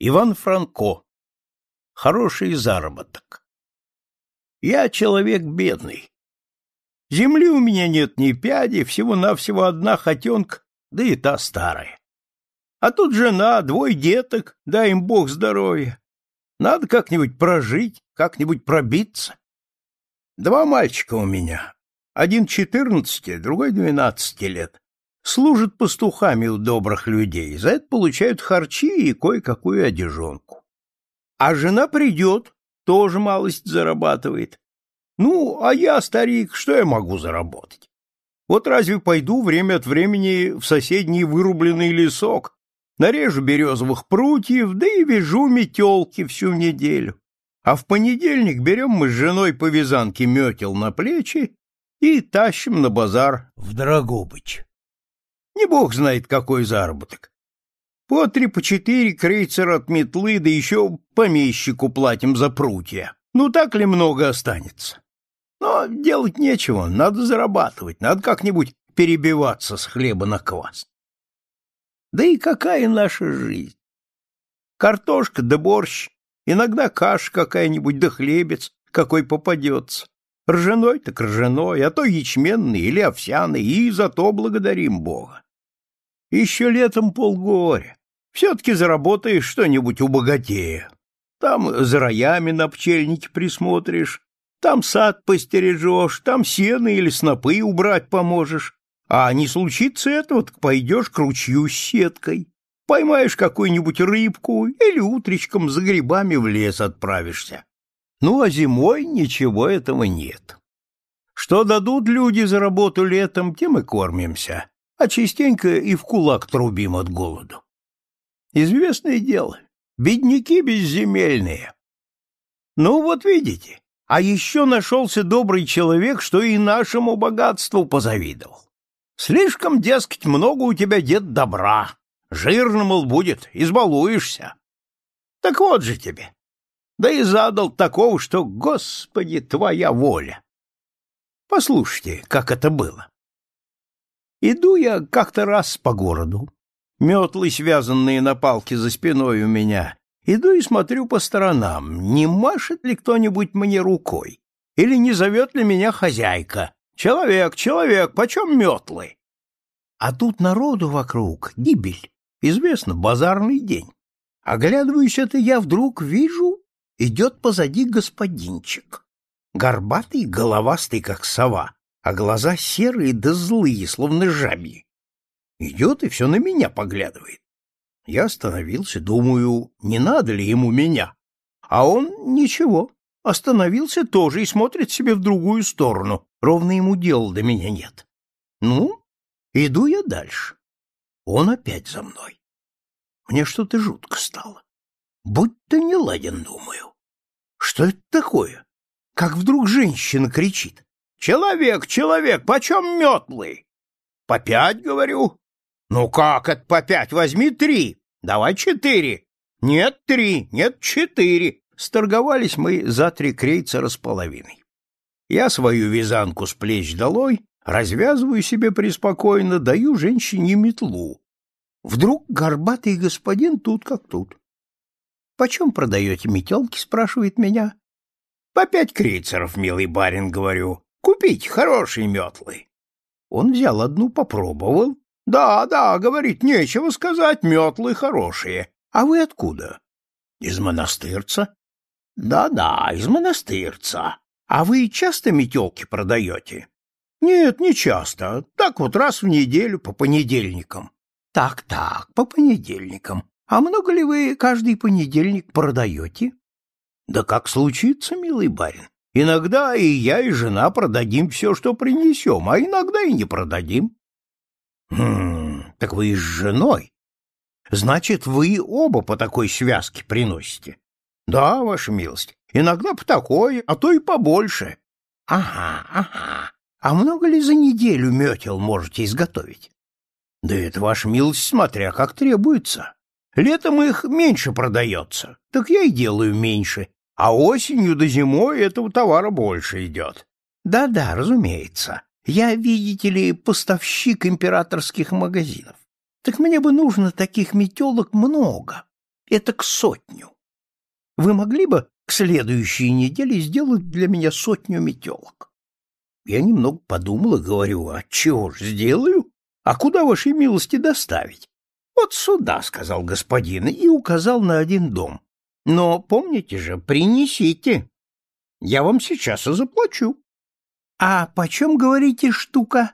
Иван Франко. Хороший заработок. Я человек бедный. Земли у меня нет ни пяди, всего-навсего одна хотенка, да и та старая. А тут жена, двое деток, дай им бог здоровья. Надо как-нибудь прожить, как-нибудь пробиться. Два мальчика у меня. Один четырнадцати, другой двенадцати лет. Служат пастухами у добрых людей. За это получают харчи и кое-какую одежонку. А жена придет, тоже малость зарабатывает. Ну, а я, старик, что я могу заработать? Вот разве пойду время от времени в соседний вырубленный лесок, нарежу березовых прутьев, да и вяжу метелки всю неделю. А в понедельник берем мы с женой по вязанке метел на плечи и тащим на базар в Драгобыч. Не бог знает, какой заработок. По три, по четыре крейцера от метлы, да еще помещику платим за прутья. Ну, так ли много останется? Но делать нечего, надо зарабатывать, надо как-нибудь перебиваться с хлеба на квас. Да и какая наша жизнь? Картошка да борщ, иногда каша какая-нибудь да хлебец, какой попадется. Ржаной так ржаной, а то ячменный или овсяный, и за то благодарим Бога. Еще летом полгоря. Все-таки заработаешь что-нибудь у богатея. Там за роями на пчельнике присмотришь, там сад постережешь, там сено или снопы убрать поможешь. А не случится этого, так пойдешь к ручью с сеткой, поймаешь какую-нибудь рыбку или утречком за грибами в лес отправишься. Ну, а зимой ничего этого нет. Что дадут люди за работу летом, тем и кормимся, а частенько и в кулак трубим от голоду. Известное дело, бедняки безземельные. Ну, вот видите, а еще нашелся добрый человек, что и нашему богатству позавидовал. Слишком, дескать, много у тебя, дед, добра. Жирно, мол, будет, избалуешься. Так вот же тебе. Да и задал такого, что, Господи, твоя воля. Послушайте, как это было. Иду я как-то раз по городу. Метлы, связанные на палке за спиной у меня, Иду и смотрю по сторонам, не машет ли кто-нибудь мне рукой, или не зовет ли меня хозяйка. Человек, человек, почем метлы? А тут народу вокруг, гибель. Известно, базарный день. Оглядываюсь это я вдруг вижу, идет позади господинчик. Горбатый, головастый, как сова, а глаза серые да злые, словно жабьи. Идет и все на меня поглядывает. Я остановился, думаю, не надо ли ему меня. А он ничего, остановился тоже и смотрит себе в другую сторону, ровно ему дела до меня нет. Ну, иду я дальше. Он опять за мной. Мне что-то жутко стало. Будь-то не ладен, думаю. Что это такое? Как вдруг женщина кричит. «Человек, человек, почем метлы?» «По пять, говорю». «Ну как это по пять? Возьми три». Давай четыре. Нет три, нет четыре. Сторговались мы за три крейцера с половиной. Я свою вязанку с плеч долой, развязываю себе преспокойно, даю женщине метлу. Вдруг горбатый господин тут как тут. — Почем продаете метелки? — спрашивает меня. — По пять крейцеров, милый барин, говорю. Купить хорошие метлы. Он взял одну, попробовал, да, да, говорит, нечего сказать, метлы хорошие. А вы откуда? Из монастырца. Да-да, из монастырца. А вы часто метелки продаете? Нет, не часто. Так вот раз в неделю по понедельникам. Так-так, по понедельникам. А много ли вы каждый понедельник продаете? Да как случится, милый барин. Иногда и я, и жена продадим все, что принесем, а иногда и не продадим. Хм, так вы с женой? Значит, вы оба по такой связке приносите? Да, ваша милость. Иногда по такой, а то и побольше. Ага, ага. А много ли за неделю метел можете изготовить? Да это, ваша милость, смотря как требуется. Летом их меньше продается, так я и делаю меньше, а осенью до зимой этого товара больше идет. Да-да, разумеется. Я, видите ли, поставщик императорских магазинов. Так мне бы нужно таких метелок много. это к сотню. Вы могли бы к следующей неделе сделать для меня сотню метелок? Я немного подумал и говорю, а чего ж сделаю? А куда вашей милости доставить? Вот сюда, сказал господин и указал на один дом. Но помните же, принесите. Я вам сейчас и заплачу. А почем, говорите, штука?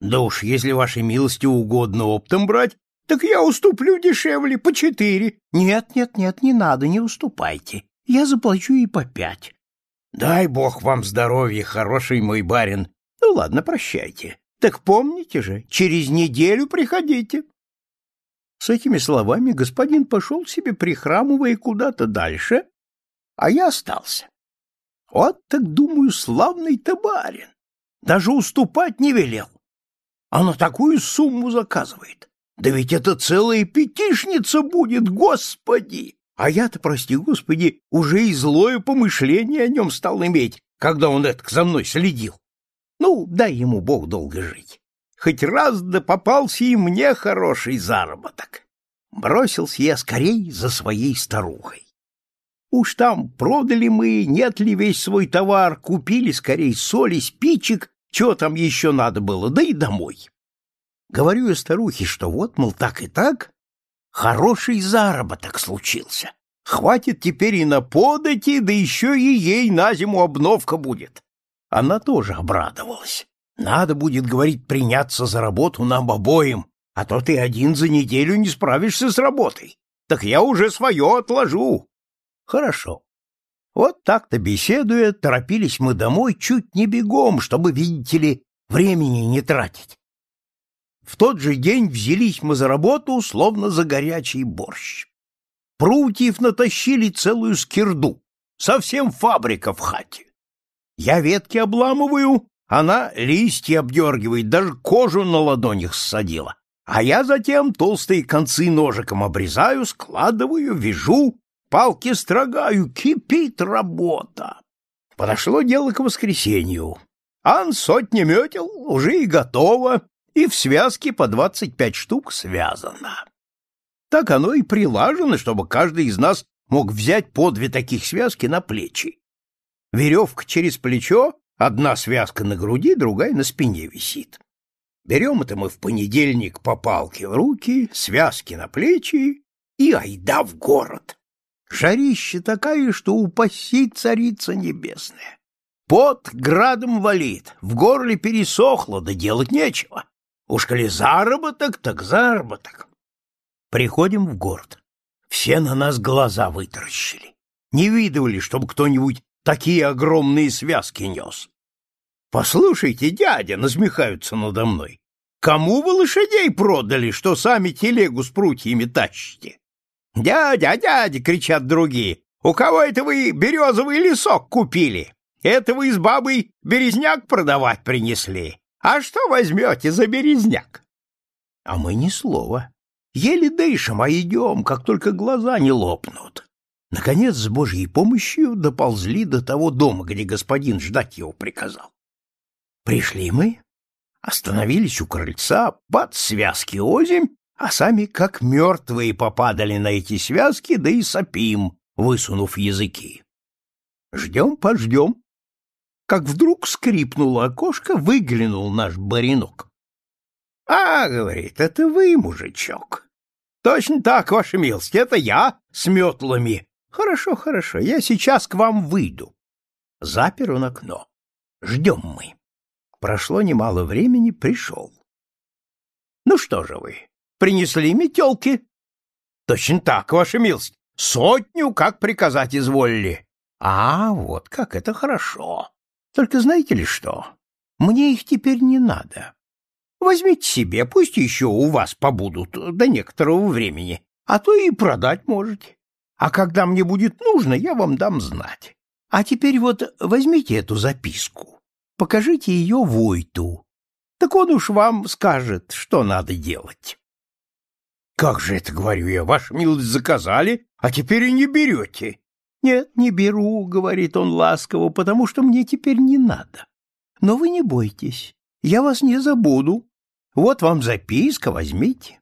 Да уж, если вашей милости угодно оптом брать, так я уступлю дешевле, по четыре. Нет, нет, нет, не надо, не уступайте. Я заплачу и по пять. Дай бог вам здоровья, хороший мой барин. Ну ладно, прощайте. Так помните же, через неделю приходите. С этими словами господин пошел себе, прихрамывая куда-то дальше, а я остался. Вот так, думаю, славный-то барин. Даже уступать не велел. А на такую сумму заказывает. Да ведь это целая пятишница будет, господи! А я-то, прости господи, уже и злое помышление о нем стал иметь, когда он это за мной следил. Ну, дай ему Бог долго жить. Хоть раз да попался и мне хороший заработок. Бросился я скорей за своей старухой. Уж там продали мы, нет ли весь свой товар, купили скорей соли, спичек чего там еще надо было, да и домой. Говорю я старухе, что вот, мол, так и так, хороший заработок случился. Хватит теперь и на подати, да еще и ей на зиму обновка будет. Она тоже обрадовалась. Надо будет, говорить, приняться за работу нам обоим, а то ты один за неделю не справишься с работой. Так я уже свое отложу. Хорошо. Вот так-то беседуя, торопились мы домой чуть не бегом, чтобы, видите ли, времени не тратить. В тот же день взялись мы за работу, словно за горячий борщ. Прутьев натащили целую скирду, совсем фабрика в хате. Я ветки обламываю, она листья обдергивает, даже кожу на ладонях ссадила. А я затем толстые концы ножиком обрезаю, складываю, вяжу, палки строгаю, кипит работа. Подошло дело к воскресенью. Ан сотни метел уже и готово, и в связке по двадцать пять штук связано. Так оно и прилажено, чтобы каждый из нас мог взять по две таких связки на плечи. Веревка через плечо, одна связка на груди, другая на спине висит. Берем это мы в понедельник по палке в руки, связки на плечи и айда в город. Жарище такая, что упаси царица небесная. Пот градом валит, в горле пересохло, да делать нечего. Уж коли заработок, так заработок. Приходим в город. Все на нас глаза вытаращили. Не видывали, чтобы кто-нибудь такие огромные связки нес. Послушайте, дядя, насмехаются надо мной. Кому вы лошадей продали, что сами телегу с прутьями тащите? «Дядя, дядя!» — кричат другие. «У кого это вы березовый лесок купили? Это вы с бабой березняк продавать принесли. А что возьмете за березняк?» А мы ни слова. Еле дышим, а идем, как только глаза не лопнут. Наконец, с Божьей помощью доползли до того дома, где господин ждать его приказал. Пришли мы, остановились у крыльца, под связки озимь, а сами как мертвые попадали на эти связки, да и сопим, высунув языки. Ждем-пождем. Как вдруг скрипнуло окошко, выглянул наш баринок. — А, — говорит, — это вы, мужичок. — Точно так, ваша милость, это я с метлами. — Хорошо, хорошо, я сейчас к вам выйду. Запер он окно. Ждем мы. Прошло немало времени, пришел. — Ну что же вы, Принесли метелки. Точно так, ваша милость. Сотню, как приказать изволили. А, вот как это хорошо. Только знаете ли что? Мне их теперь не надо. Возьмите себе, пусть еще у вас побудут до некоторого времени, а то и продать можете. А когда мне будет нужно, я вам дам знать. А теперь вот возьмите эту записку, покажите ее Войту. Так он уж вам скажет, что надо делать. Как же это, говорю я, ваша милость заказали, а теперь и не берете? Нет, не беру, говорит он ласково, потому что мне теперь не надо. Но вы не бойтесь, я вас не забуду. Вот вам записка, возьмите.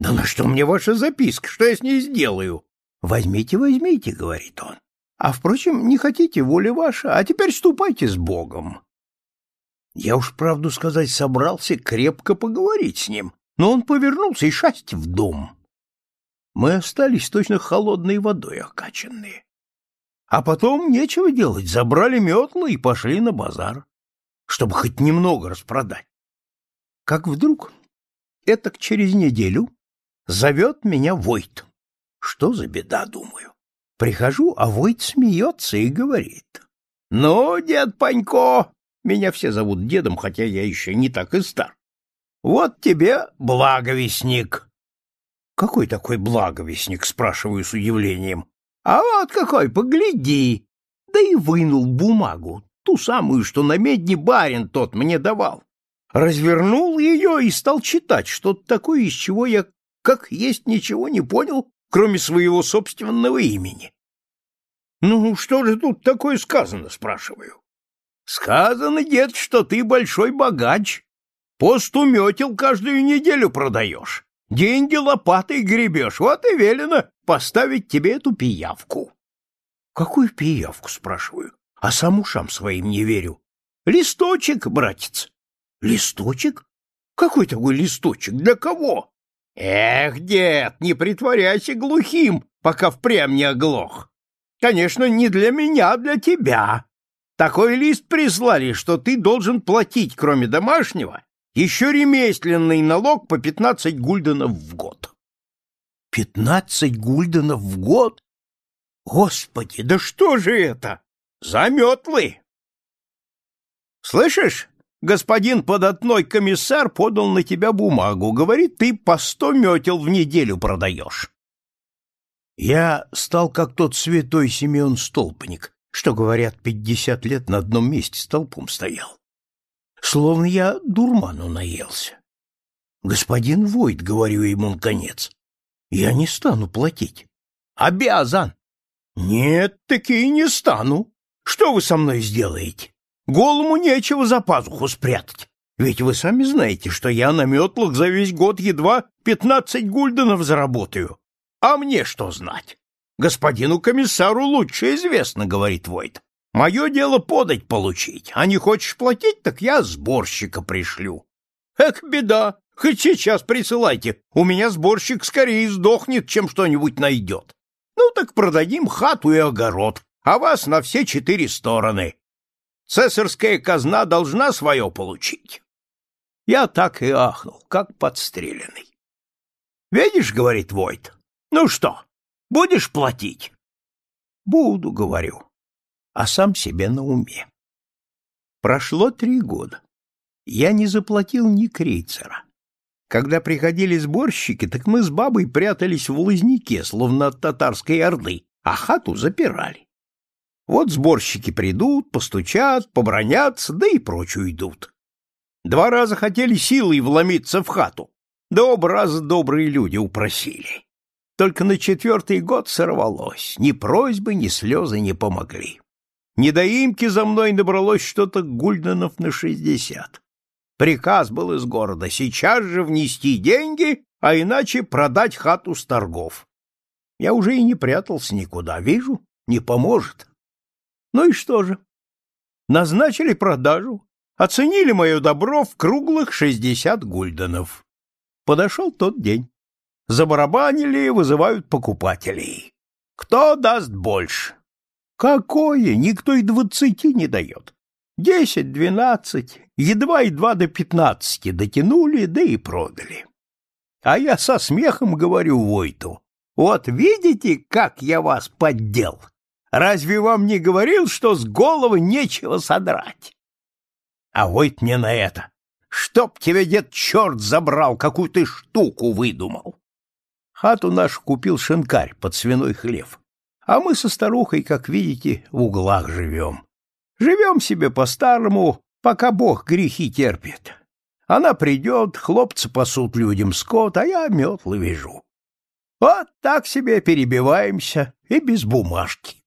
Да на что мне ваша записка? Что я с ней сделаю? Возьмите, возьмите, говорит он. А, впрочем, не хотите, воля ваша, а теперь ступайте с Богом. Я уж, правду сказать, собрался крепко поговорить с ним, но он повернулся и шасть в дом. Мы остались точно холодной водой окачанные. А потом нечего делать, забрали метлы и пошли на базар, чтобы хоть немного распродать. Как вдруг, этак через неделю, зовет меня Войт. Что за беда, думаю. Прихожу, а Войт смеется и говорит. — Ну, дед Панько, меня все зовут дедом, хотя я еще не так и стар. Вот тебе благовестник. Какой такой благовестник, спрашиваю с удивлением. А вот какой, погляди. Да и вынул бумагу, ту самую, что на медне барин тот мне давал. Развернул ее и стал читать что-то такое, из чего я, как есть, ничего не понял, кроме своего собственного имени. Ну, что же тут такое сказано, спрашиваю. Сказано, дед, что ты большой богач. Постуметил каждую неделю продаешь. Деньги лопатой гребешь. Вот и велено поставить тебе эту пиявку. Какую пиявку, спрашиваю? А сам ушам своим не верю. Листочек, братец. Листочек? Какой такой листочек? Для кого? Эх, дед, не притворяйся глухим, пока впрямь не оглох. Конечно, не для меня, а для тебя. Такой лист прислали, что ты должен платить, кроме домашнего, еще ремесленный налог по пятнадцать гульденов в год. Пятнадцать гульденов в год? Господи, да что же это? Заметлы! Слышишь, господин податной комиссар подал на тебя бумагу, говорит, ты по сто метел в неделю продаешь. Я стал как тот святой Симеон Столпник, что, говорят, пятьдесят лет на одном месте столпом стоял. Словно я дурману наелся. Господин Войт, говорю ему наконец, я не стану платить. Обязан. Нет, таки не стану. Что вы со мной сделаете? Голому нечего за пазуху спрятать. Ведь вы сами знаете, что я на метлах за весь год едва пятнадцать гульденов заработаю. А мне что знать? Господину комиссару лучше известно, говорит Войт. Мое дело подать получить, а не хочешь платить, так я сборщика пришлю. Эх, беда, хоть сейчас присылайте, у меня сборщик скорее сдохнет, чем что-нибудь найдет. Ну так продадим хату и огород, а вас на все четыре стороны. Цесарская казна должна свое получить. Я так и ахнул, как подстреленный. Видишь, говорит Войт, ну что, Будешь платить? Буду, говорю, а сам себе на уме. Прошло три года. Я не заплатил ни крейцера. Когда приходили сборщики, так мы с бабой прятались в лозняке, словно от татарской орды, а хату запирали. Вот сборщики придут, постучат, побронятся, да и прочь уйдут. Два раза хотели силой вломиться в хату, да оба раза добрые люди упросили. Только на четвертый год сорвалось. Ни просьбы, ни слезы не помогли. Недоимки за мной набралось что-то гульденов на шестьдесят. Приказ был из города сейчас же внести деньги, а иначе продать хату с торгов. Я уже и не прятался никуда, вижу, не поможет. Ну и что же? Назначили продажу, оценили мое добро в круглых шестьдесят гульденов. Подошел тот день. Забарабанили, вызывают покупателей. Кто даст больше? Какое? Никто и двадцати не дает. Десять, двенадцать, едва-едва до пятнадцати дотянули, да и продали. А я со смехом говорю Войту, вот видите, как я вас поддел? Разве вам не говорил, что с головы нечего содрать? А Войт мне на это. Чтоб тебя, дед, черт забрал, какую ты штуку выдумал. Хату нашу купил шинкарь под свиной хлев. А мы со старухой, как видите, в углах живем. Живем себе по-старому, пока Бог грехи терпит. Она придет, хлопцы пасут людям скот, а я метлы вяжу. Вот так себе перебиваемся и без бумажки.